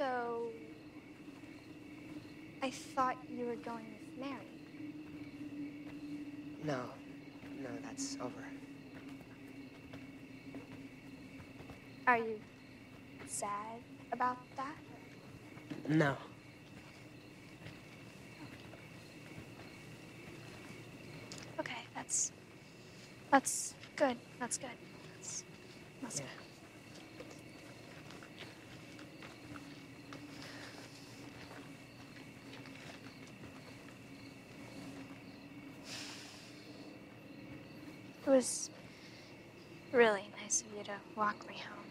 So. I thought you were going with Mary. No, no, that's over. Are you sad about that? No. Okay, that's. That's good. That's good. That's, that's Yeah. It was really nice of you to walk me home.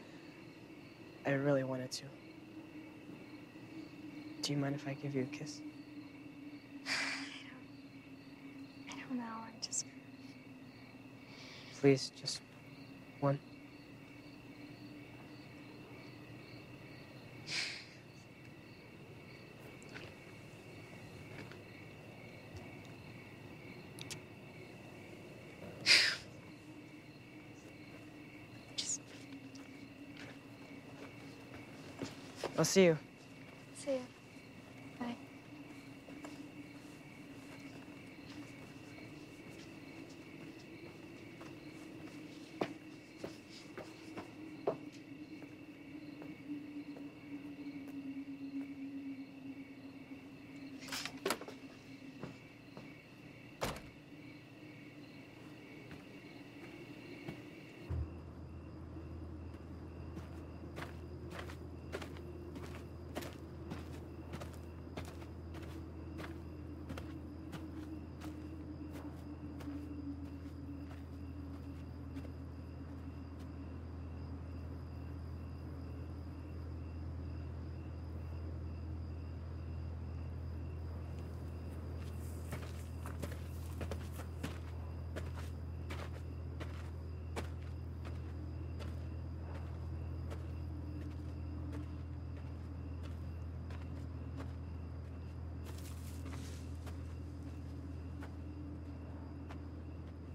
I really wanted to. Do you mind if I give you a kiss? I don't I don't know. I'm just. Please, just one. just I'll see you. see you.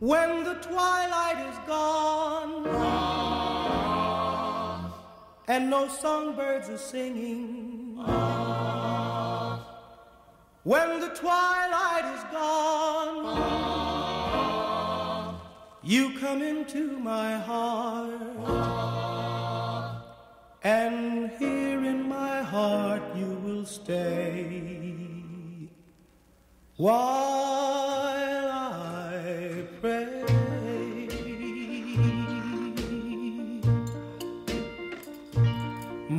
When the twilight is gone. And no songbirds are singing, when the twilight is gone, you come into my heart, and here in my heart you will stay. While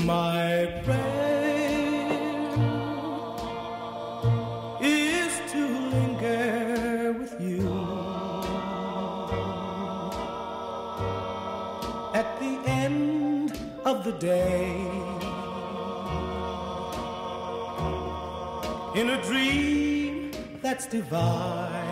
My prayer is to linger with you at the end of the day. in a dream that's divine.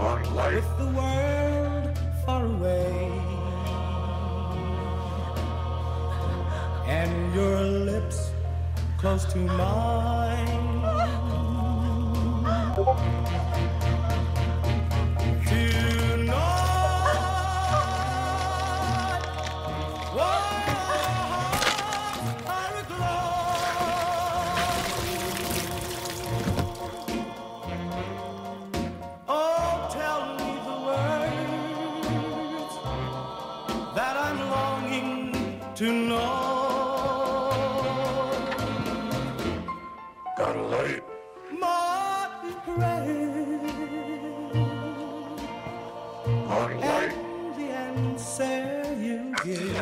On life. With the world far away and your lips close to mine. To know. Got a light. My prayer On light. and the answer you give.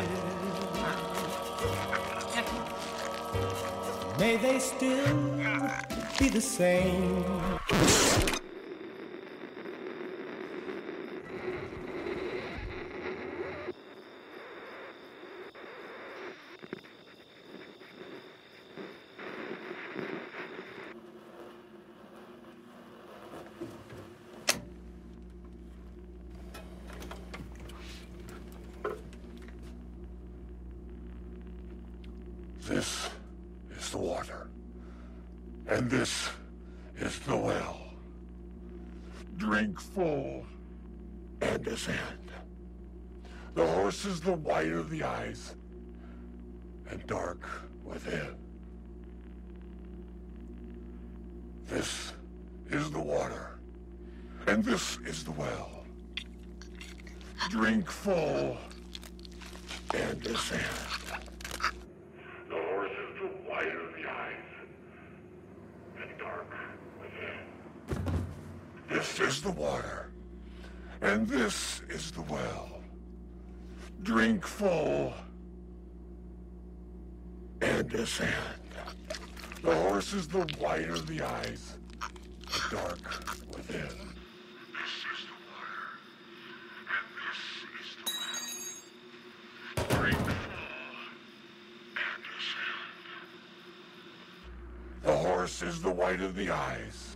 May they still be the same. And this is the well. Drink full and ascend. The horse is the white of the eyes and dark within. This is the water, and this is the well. Drink full and ascend. The horse is the white of the eyes dark within. This is the water, and this is the well. Drink full and ascend. The horse is the of the eyes, the dark within. This is the water, and this is the well. Drink full is the white of the eyes,